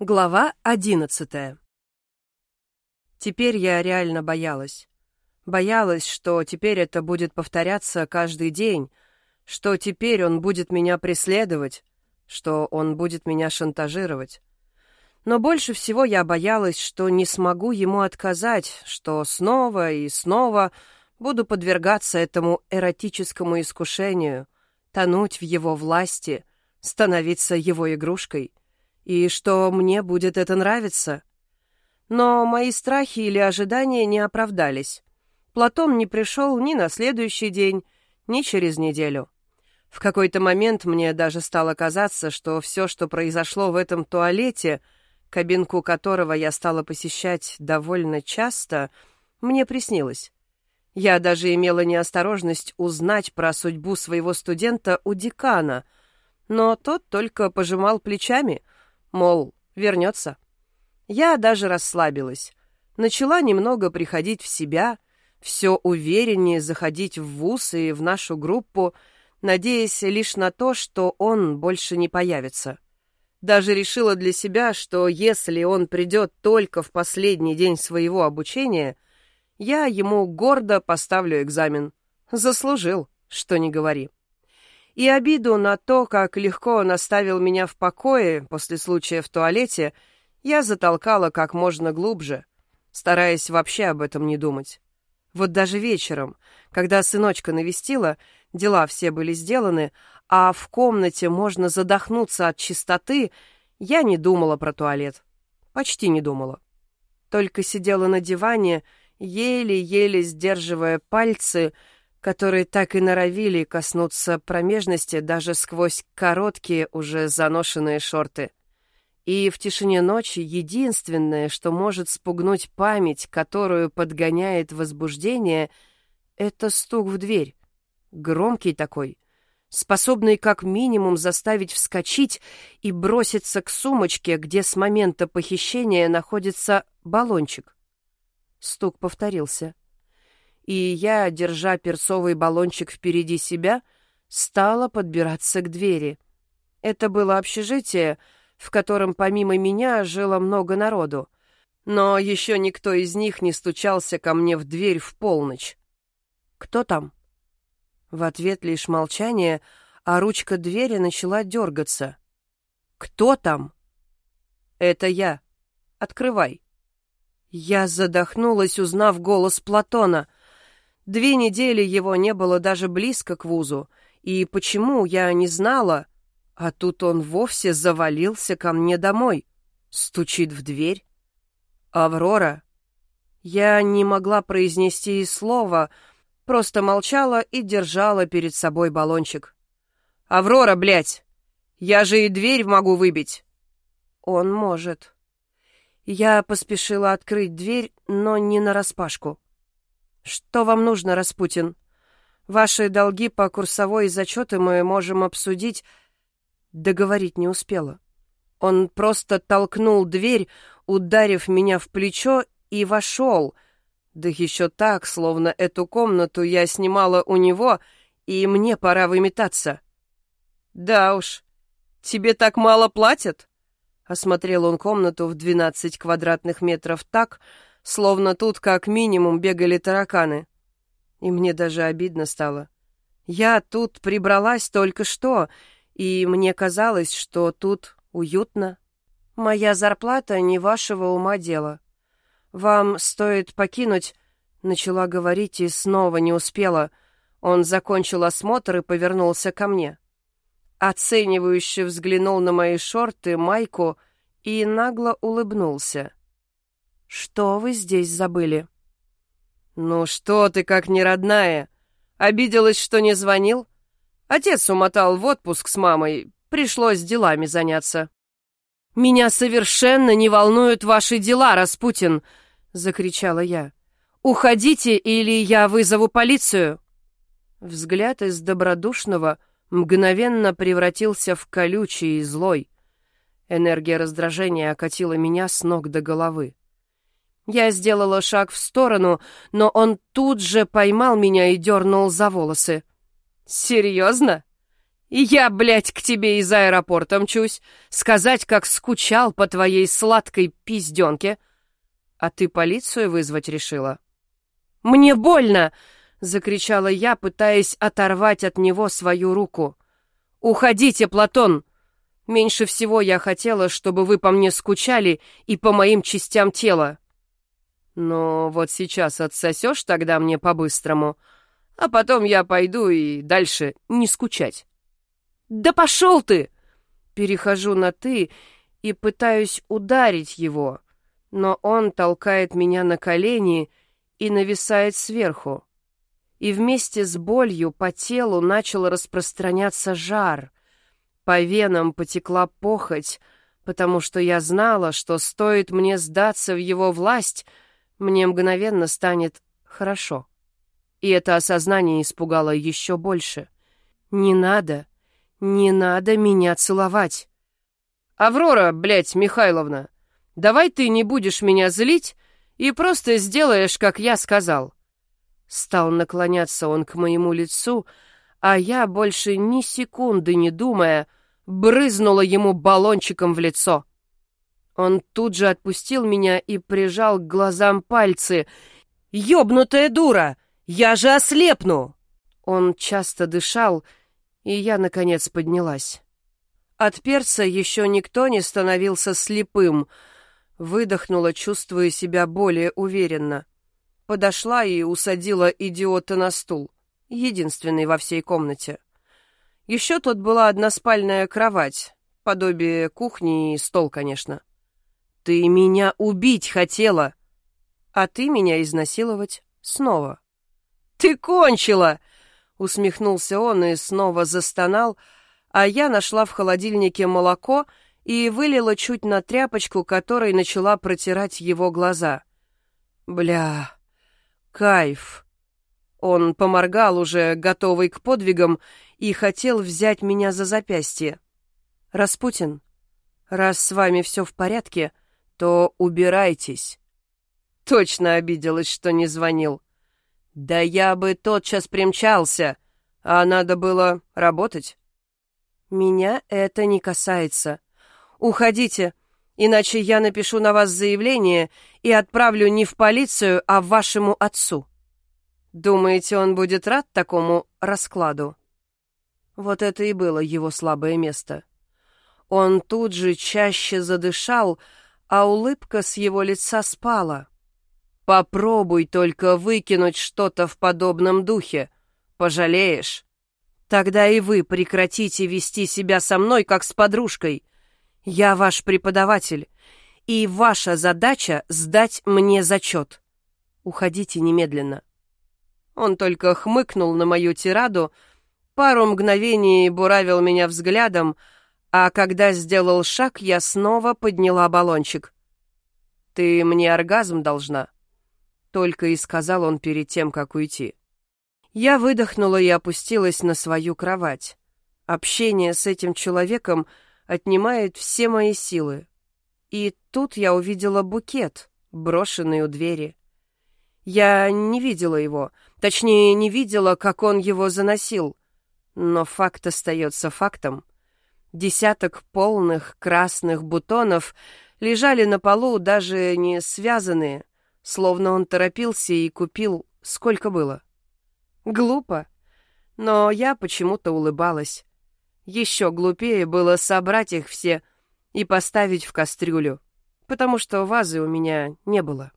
Глава одиннадцатая. Теперь я реально боялась. Боялась, что теперь это будет повторяться каждый день, что теперь он будет меня преследовать, что он будет меня шантажировать. Но больше всего я боялась, что не смогу ему отказать, что снова и снова буду подвергаться этому эротическому искушению, тонуть в его власти, становиться его игрушкой — и что мне будет это нравиться. Но мои страхи или ожидания не оправдались. Платон не пришел ни на следующий день, ни через неделю. В какой-то момент мне даже стало казаться, что все, что произошло в этом туалете, кабинку которого я стала посещать довольно часто, мне приснилось. Я даже имела неосторожность узнать про судьбу своего студента у декана, но тот только пожимал плечами — мол, вернется. Я даже расслабилась. Начала немного приходить в себя, все увереннее заходить в вуз и в нашу группу, надеясь лишь на то, что он больше не появится. Даже решила для себя, что если он придет только в последний день своего обучения, я ему гордо поставлю экзамен. Заслужил, что не говори и обиду на то, как легко он оставил меня в покое после случая в туалете, я затолкала как можно глубже, стараясь вообще об этом не думать. Вот даже вечером, когда сыночка навестила, дела все были сделаны, а в комнате можно задохнуться от чистоты, я не думала про туалет. Почти не думала. Только сидела на диване, еле-еле сдерживая пальцы, которые так и норовили коснуться промежности даже сквозь короткие уже заношенные шорты. И в тишине ночи единственное, что может спугнуть память, которую подгоняет возбуждение, это стук в дверь. Громкий такой, способный как минимум заставить вскочить и броситься к сумочке, где с момента похищения находится баллончик. Стук повторился и я, держа перцовый баллончик впереди себя, стала подбираться к двери. Это было общежитие, в котором помимо меня жило много народу, но еще никто из них не стучался ко мне в дверь в полночь. «Кто там?» В ответ лишь молчание, а ручка двери начала дергаться. «Кто там?» «Это я. Открывай». Я задохнулась, узнав голос Платона — Две недели его не было даже близко к вузу, и почему, я не знала, а тут он вовсе завалился ко мне домой, стучит в дверь. «Аврора?» Я не могла произнести и слова, просто молчала и держала перед собой баллончик. «Аврора, блядь! Я же и дверь могу выбить!» «Он может». Я поспешила открыть дверь, но не нараспашку. «Что вам нужно, Распутин? Ваши долги по курсовой и зачеты мы можем обсудить...» Договорить не успела. Он просто толкнул дверь, ударив меня в плечо, и вошел. Да еще так, словно эту комнату я снимала у него, и мне пора выметаться. «Да уж, тебе так мало платят?» Осмотрел он комнату в двенадцать квадратных метров так, словно тут как минимум бегали тараканы. И мне даже обидно стало. Я тут прибралась только что, и мне казалось, что тут уютно. Моя зарплата не вашего ума дело. Вам стоит покинуть... Начала говорить и снова не успела. Он закончил осмотр и повернулся ко мне. Оценивающе взглянул на мои шорты, майку и нагло улыбнулся. «Что вы здесь забыли?» «Ну что ты, как неродная? Обиделась, что не звонил? Отец умотал в отпуск с мамой, пришлось делами заняться». «Меня совершенно не волнуют ваши дела, Распутин!» — закричала я. «Уходите, или я вызову полицию!» Взгляд из добродушного мгновенно превратился в колючий и злой. Энергия раздражения окатила меня с ног до головы. Я сделала шаг в сторону, но он тут же поймал меня и дернул за волосы. «Серьезно? Я, блядь, к тебе из аэропорта мчусь, сказать, как скучал по твоей сладкой пизденке. А ты полицию вызвать решила? Мне больно! Закричала я, пытаясь оторвать от него свою руку. «Уходите, Платон! Меньше всего я хотела, чтобы вы по мне скучали и по моим частям тела. Но вот сейчас отсосешь тогда мне по-быстрому, а потом я пойду и дальше не скучать». «Да пошел ты!» Перехожу на «ты» и пытаюсь ударить его, но он толкает меня на колени и нависает сверху. И вместе с болью по телу начал распространяться жар. По венам потекла похоть, потому что я знала, что стоит мне сдаться в его власть, мне мгновенно станет хорошо. И это осознание испугало еще больше. «Не надо!» «Не надо меня целовать!» «Аврора, блядь, Михайловна, давай ты не будешь меня злить и просто сделаешь, как я сказал». Стал наклоняться он к моему лицу, а я, больше ни секунды не думая, брызнула ему баллончиком в лицо. Он тут же отпустил меня и прижал к глазам пальцы. «Ёбнутая дура! Я же ослепну!» Он часто дышал, и я, наконец, поднялась. От перца еще никто не становился слепым. Выдохнула, чувствуя себя более уверенно. Подошла и усадила идиота на стул, единственный во всей комнате. Еще тут была односпальная кровать, подобие кухни и стол, конечно. «Ты меня убить хотела!» «А ты меня изнасиловать снова». «Ты кончила!» Усмехнулся он и снова застонал, а я нашла в холодильнике молоко и вылила чуть на тряпочку, которой начала протирать его глаза. Бля, кайф. Он поморгал уже, готовый к подвигам, и хотел взять меня за запястье. «Распутин, раз с вами все в порядке, то убирайтесь». Точно обиделась, что не звонил. «Да я бы тотчас примчался, а надо было работать». «Меня это не касается. Уходите, иначе я напишу на вас заявление и отправлю не в полицию, а вашему отцу». «Думаете, он будет рад такому раскладу?» Вот это и было его слабое место. Он тут же чаще задышал, а улыбка с его лица спала. Попробуй только выкинуть что-то в подобном духе. Пожалеешь. Тогда и вы прекратите вести себя со мной, как с подружкой. Я ваш преподаватель, и ваша задача — сдать мне зачет. Уходите немедленно. Он только хмыкнул на мою тираду, пару мгновений буравил меня взглядом, а когда сделал шаг, я снова подняла баллончик. «Ты мне оргазм должна», только и сказал он перед тем, как уйти. Я выдохнула и опустилась на свою кровать. Общение с этим человеком отнимает все мои силы. И тут я увидела букет, брошенный у двери. Я не видела его, точнее, не видела, как он его заносил. Но факт остается фактом. Десяток полных красных бутонов лежали на полу, даже не связанные, словно он торопился и купил сколько было. Глупо, но я почему-то улыбалась. Еще глупее было собрать их все и поставить в кастрюлю, потому что вазы у меня не было.